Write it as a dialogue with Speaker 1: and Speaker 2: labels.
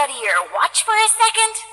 Speaker 1: out here, watch for a second?